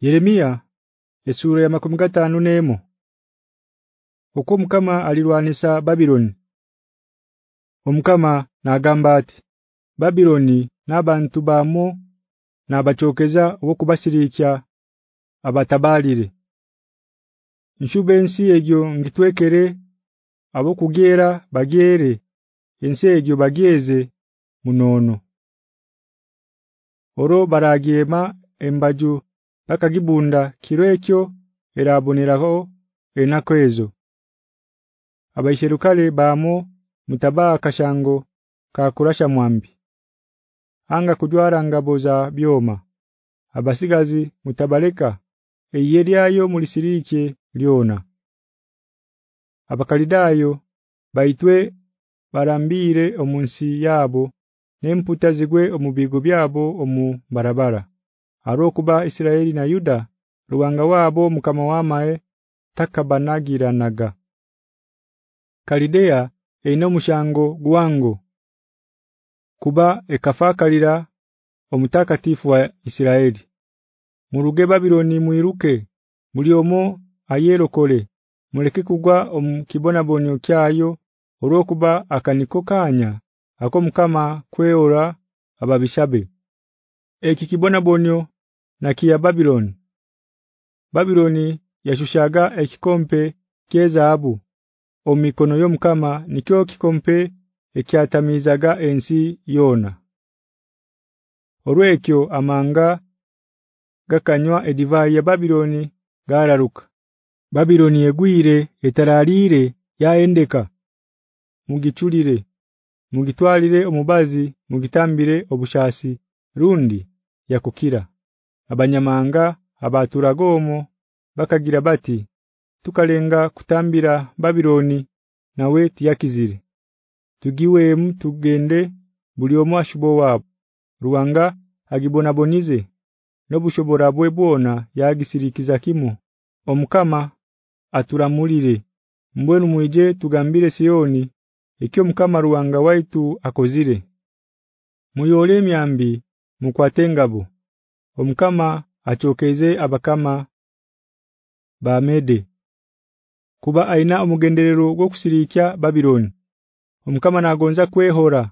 Yeremia esura ya 15 nemo Uko mukama alirwanisa Babiloni. Omukama nagamba ati Babiloni nabantu bamo nabachokeza okubasirikya abatabalire Nshube ensi egyo ngitwekere abo kugera bagere ensi egyo bageze munono Oro baragema embaju bakagibunda kirwekyo eraboneraho enakwezo Abaisherukale bamo mutabaa kashango kakurasha mwambi. Anga kujwara ngabo za byoma. Abasigazi mutabaleka eyeryayo mulisirike lyona. Abakalidayo baitwe barambire omunsi yabo nemputa zigwe omubigo byabo omu barabara arokuba Isiraeli na Yuda ruwanga wabo mukama wamae takabanagiranaga Kalidea eino mushango guwango kuba ekafakalira omutakatifu wa Isiraeli. Muruge Babiloni muiruke muliomo ayerokole. Muleke kugwa omukibona bonyo kyayo orokuba akaniko kanya ako mukama kweora ababishabe. Eki kibona bonyo na kia Babiloni. Babiloni yashushaga ekikompe kezaabu omikono yomukama nikyo kikompe ekyatamizaga ensi yona Orwekyo amanga gakanywa edivai ya Babiloni gararuka Babiloni yegwire etaralire yaendeka mugichulire mugitwalire omubazi mugitambire obushasi rundi yakukira abanyamanga abaturagomo bakagira bati tukalenga kutambira Babiloni nawe tiyakizire. Tugiwe mtugende buliomo ashubo wabo ruwanga agibona bonize nobushobora bwe bwona yagisirikiza kimo omukama aturamulire. Mbwenu mwije tugambire Sioni ikyo mukama ruwanga waitu akozire. Muyole myambi mukwatengabo omukama achokeze abakama ba mede. Kuba aina omugenderero gwo kusirikya Babiloni. Omukama nagonza kwehora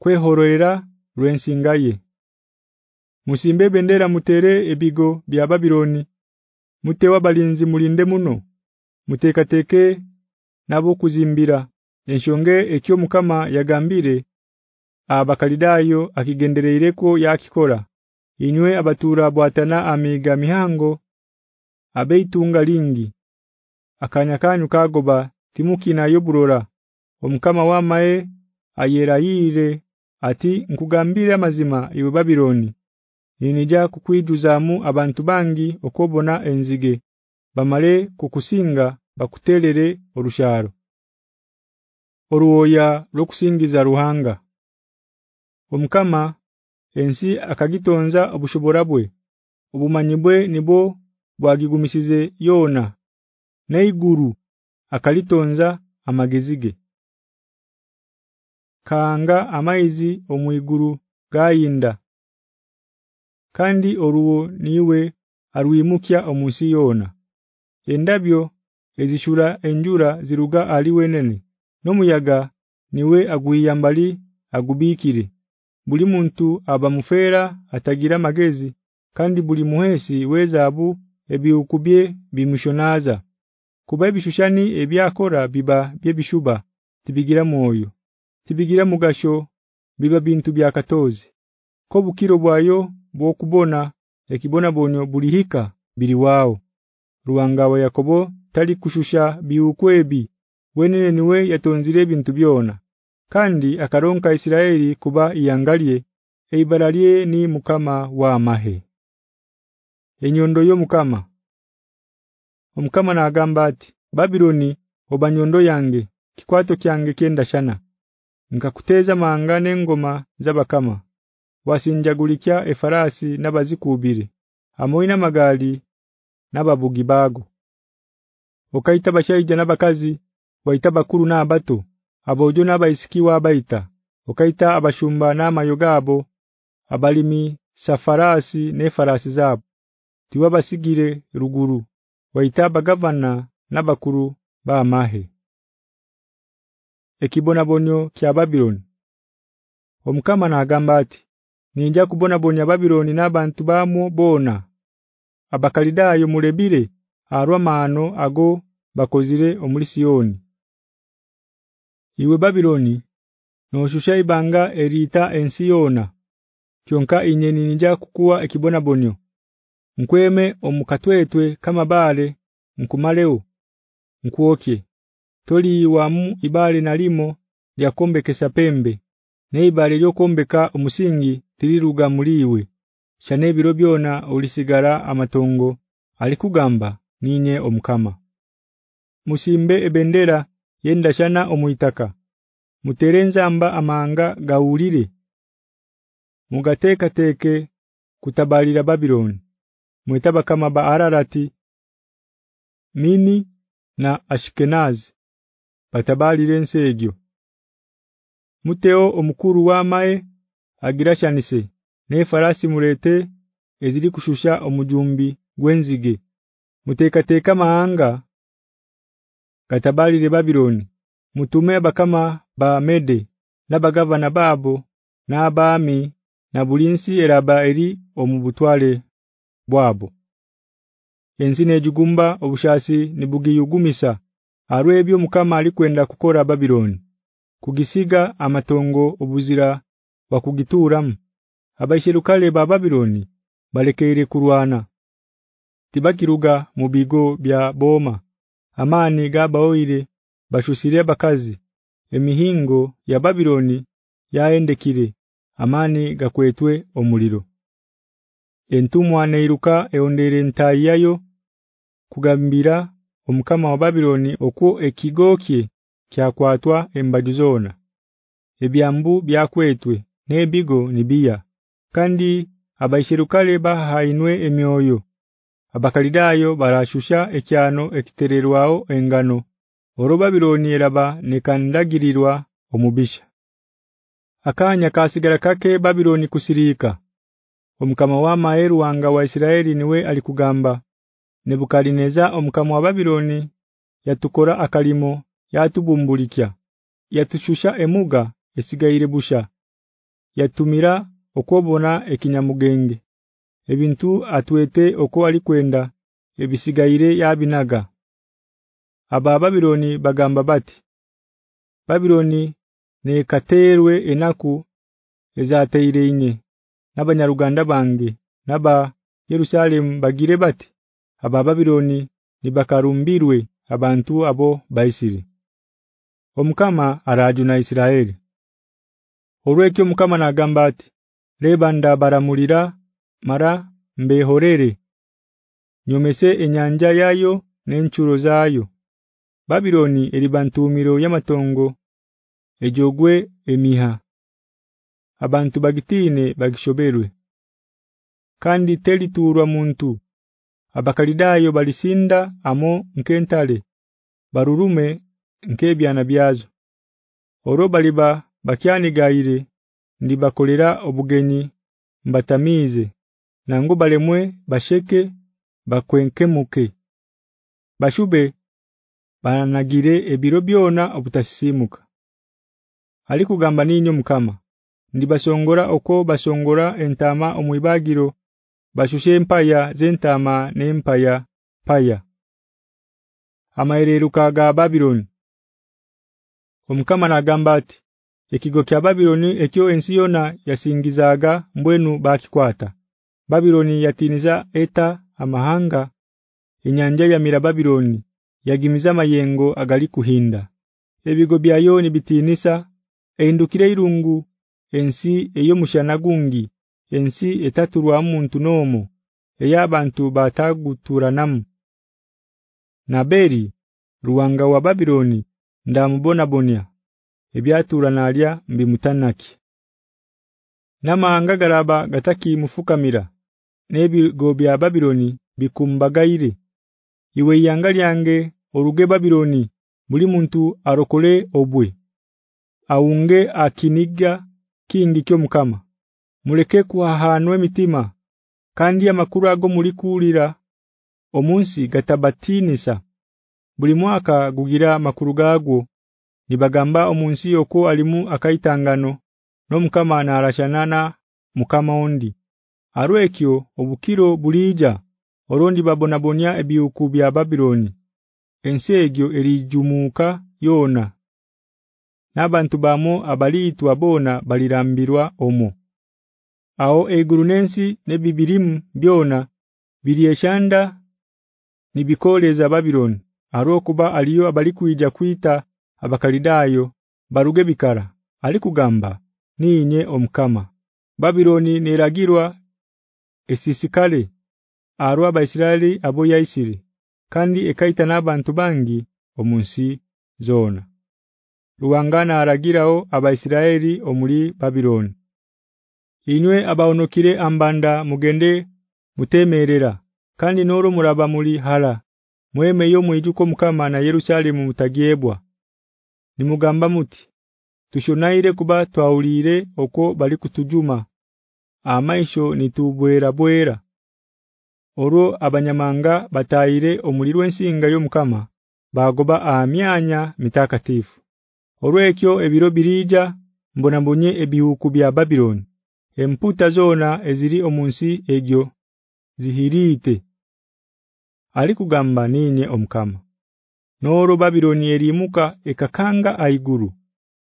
kwehororera rwensingaye Musimbe bendera mutere ebigo bya Babiloni. Mutewa balinzi mulinde muno. Mutekateke nabo kuzimbira enshonge ekyo mukama yagambire abakalidayo akigendereereko yakikora inywe abatura bwatana amiga mihango abeitunga lingi. Akanyakanyu kagoba timuki na yoburora. Omukama wamae ayerayire ati nkugambire amazima iwe Babiloni. Ninija kukwijuzamu abantu bangi okobona enzige. Bamale kukusinga bakutelere orusharo. Oruoya lokusingiza ruhanga. Omukama ensi akagitonza obushoborabwe obumanyibwe nibo bwagigumisize yona neiguru akalitonza amagezige kanga amaizi omwiguru gayinda kandi oruwo niwe arwimukya omusi yona endabyo ezishura enjura ziruga aliwenene nomuyaga niwe agwiyambali agubikire buli muntu abamufera atagira magezi kandi buli muhesi wezabu ebiukubye bimushonaza kuba ebishushani ebyakora biba byebishuba tibigira moyo tibigira mugasho biba bintu byakatozi ko bukiro bwayo bwo kubona ekibona bonyo bulihika biri wao ruwanga wa Yakobo tali kushusha biukwebi wenene niwe yatonzire bintu byona kandi akaronka Isiraeli kuba iyangalie eibaralie ni mukama wa mahe. Enyondo yo mukama. Omukama na agamba ati Babiloni obanyondo yange kikwato kyange kenda shana. Nkakuteza mangane ngoma zabakama. Wasinjagulikya efarasi nabazikubire amoina magali nababugibago okaita bashaija nabakazi waita bakuru na abato abojo nabaisikiwa abaita okaita abashumba na mayogabo abalimi safarasi ne farasi zabo tiwabasigire ruguru waita bagavana nabakuru ba mahe ekibona bonyo kya Babiloni. Omukama na ati ninja kubona bonya Babiloni nabantu bamwo bona abakalidayo mulebire arwa mano ago bakozire omuli Sioni Iwe Babiloni noshusha ibanga erita ensiona kyonka inyeni ninja kukuwa ekibona bonyo. Nkweme omukatwetwe kama bale nkumaleo nkuoke toli wamu ibale nalimo lyakombekesa pembe neibale lyokombeka omusingi tiriruga muliwe. Chane biro byona ulisigara amatongo alikugamba ninye omukama. Musimbe ebendera yenda shana omuitaka muterenza amba amanga gaulire. Mugateka teke kutabalira Babiloni. Mwetaba kama baararati mini na Ashkenaz batabalire nsegyo. Muteo omukuru wa mae agirashanise. Ne farasi murete ezili kushusha omujumbi gwenzige. Muteka teka maanga katabalire Babiloni. Mutume bakama ba Mede nabagavana babo nabami na bulinsi eraba eri omubutwale bwabo Enzine ejugumba obushasi nibugiyugumisa arwebyo mukama alikwenda kukora Babiloni kugisiga amatongo obuzira bakugituramu abashirukale ba Babiloni balekeere kurwana tibakiruga mubigo bya boma amani gabaoire bashusire bakazi emihingo ya Babyloni yaendekire. Amani gakwetwe omuliro. Entumwa neiruka eondere ntayayo kugambira omukama wa Babyloni okwo ekigokye kyakwatwa embajuzona ebyambu byakwetwe nebigo nibiya. Kandi abaishirukale bahainwe emyoyo abakalidayo barashusha ekyano ekitererwao engano oro Babyloni eraba nekandagirirwa omubisha. Akanya kasigara kake Babyloni kusirika omukama wa maeru wanga wa Isiraeli niwe alikugamba Nebukadineza omukama wa Babyloni yatukora akalimo yatubumbulikya yatushusha emuga esigaire busha yatumira okobona ekinyamugenge ebintu atwete oko alikwenda ebisigaire yabinaga. Aba Babyloni bagamba bati Babyloni ne katerwe enaku ezateire inye nabanyaruganda bange naba Yerusalem bagire bati aba Babyloni nibakarumbirwe abantu abo baisiri Omukama arajuna Isiraeli. Olwekyo mukama nagamba ati lebanda baramulira mara mbehorere. Nyomese enyanja yayo n'enchuro zayo Babiloni elibantumiro yamatongo ejogwe emiha. Abantu bagitine bagishoberwe. Kandi teliturwa muntu. Abakalidayo balisinda amo nkentale barurume nkebyana byazo. Bakyani gaire ndibakolera obugenyi mbatamize nangu balemwe basheke bakwenkemuke. Bashube banagire ebiro byona obutasimuka. Alikugamba ninyo mukama. Ndibasongora oko basongora entama omwibagiro bashushe empaya zentama nempaya paya. Amaereruka ga Babylon omukama nagamba ati ekigo kya Babyloni ekyo ensiyona yasingizaga mbwenu bakikwata Babyloni yatiniza eta amahanga inyanja ya mira Babiloni yagimiza mayengo agali kuhinda. Ebigo byayo ni bitinisa eindukire irungu ensi eyo mushanagungi ensi etaturwa muntu nomo eyabantu bataguturanamu. Naberi ruwanga wa Babiloni ndamubona bonya ebyatura nalya mbimutanaki. Namahanga garaba gataki mufukamira nebigo bya Babiloni bikumbagaire iwe yangalyange oruge Babiloni buli muntu arokole obwe. Aunge akiniga kingi kyo mukama. Muleke kuhahanwe mitima kandi amakuru ago muri kulira omunsi gatabatinisa. Buli mwaka gugira makuru gago nibagamba omunsi yoko alimu akaitangano no mukama na arashanana mukama ondi arwekyo obukiro bulija orondi babonabonya ebiuku bya Babiloni. Ensegyo erijumuka yona nabantu bamo abaliitwa bona balirambirwa omo ao egurunensi nebibirimu byona biliyeshanda nibikoleza Babiloni arokuba aliyo abalikuija kuita abakalidayo baruge bikara. Alikugamba ninye omkama Babiloni neragirwa esisikale arwa abaisiraeli abo yaisiri kandi ekaita nabantu bangi omunsi zona Ruwangana aragirawo abaisiraeli omuli Babiloni. Inywe abaonokire ambanda mugende mutemerera kandi noro muraba muri hala. Mweme yo mwijuko mukama na Yerusalemu mutagiebwa nimugamba muti tushonaire kuba twaulire oko bali kutujuma amaisho nitubwera bwera Oro abanyamanga batayire omulirwe ensinga yo mukama bagoba amyanya mitakatifu. Orwekyo ebiro birija mbona mbonye ebihuku bya Babylon emputa zona eziri omunsi egyo zihirite alikugamba ninye omkama Noro Babyloni erimuka ekakanga aiguru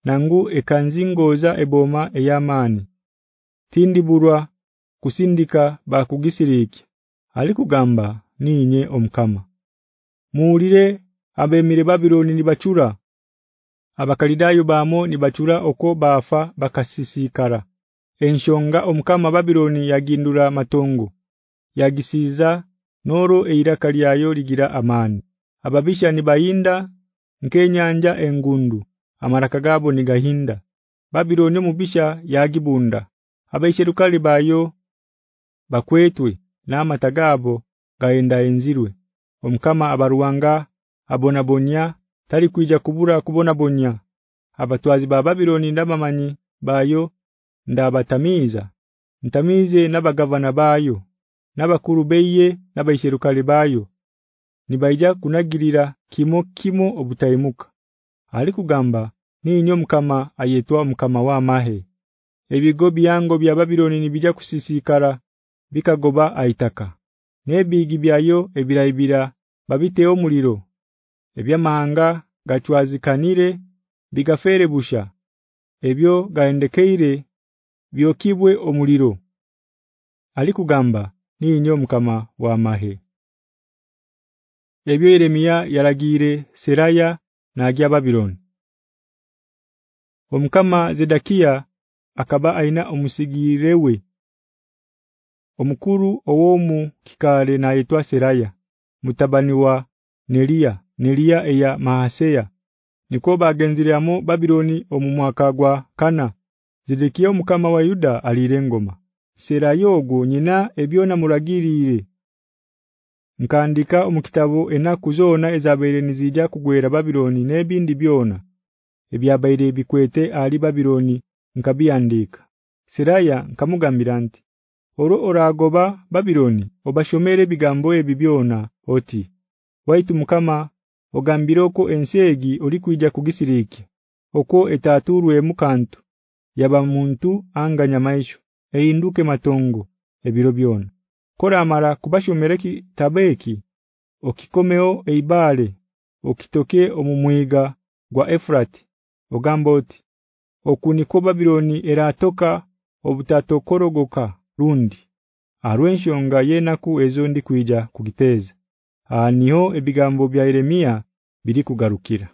nangu ekanzingoza eboma eyamani tindiburwa kusindika bakugisiriki alikugamba ninye omkama Muulire abemire babiloni nibachura abakalidayo baamo nibachura oko bafa bakasisikara. Enshonga omkama babiloni yagindura matongo. Yagisiza noro eiraka lyayo ligira amani. Ababisha nibayinda nkenyanja engundu. Amaraka gabo nigahinda babiloni mubisha yagibunda abaisherukali bayo bakwetwe namatagabo gaenda enzirwe. Omkama abaruwanga abonabonya tali kuija kubura kubona bonya. Abatwazi ba Babiloni ndamamanyi bayo ndabatamiza. Ntamize nabagavana bayo nabakuru beye nabaisherukali bayo. Nibaija kunagirira kimo kimo obutaimuka. Alikugamba ninyo mkama ayetwa mkama wa mahe ebigo byango bya Babyloni nibija kusisikara bikagoba aitaka. Nebigi byayo ebirayibira babiteo muliro. Ebyamahanga gachwazikanire bigafere busha. Ebyo gaendekeire byokibwe omuliro. Alikugamba ninyo mukama wa mahe. Ebyo Yeremia yaragire Seraya na agya Babylon omukama Zedakia akaba aina omusigirewe omukuru owomu kikale na aitwa Seraya mutabani wa Nelia Nelia eya Maaseya. Niko bagenziriamo Babiloni omumwaka gwa kana zidikiyo mukama wa Yuda alirengoma Serayogo nyina ebyona muragirire nkandika omukitabo enaku zona ezabere nizija kugwera Babiloni nebindi byona. Ebyabaire bikwete ali Babiloni nkabiandika Seraya nkamugambira nti Oro oragoba Babiloni obashomere bigambo ebibyona oti waitu mukama ogambiroko ensegi olikuija kugisiriki oko etaturwe mukantu yaba muntu anganya maisho einduke matongo ebiro byona. Kora amara kubashomereki tabeki okikomeo eibale okitoke omumwiga gwa Efrati ogamboti okuniko Babiloni eratoka obutatokorogoka rundi. Arwenshonga yenaku ezo ndi kuija kugiteza. Aniho ebigambo bya Yeremia biri kugarukira